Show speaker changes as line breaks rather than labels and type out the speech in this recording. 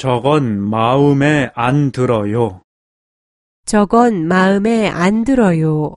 저건 마음에 안 들어요.
저건 마음에 안 들어요.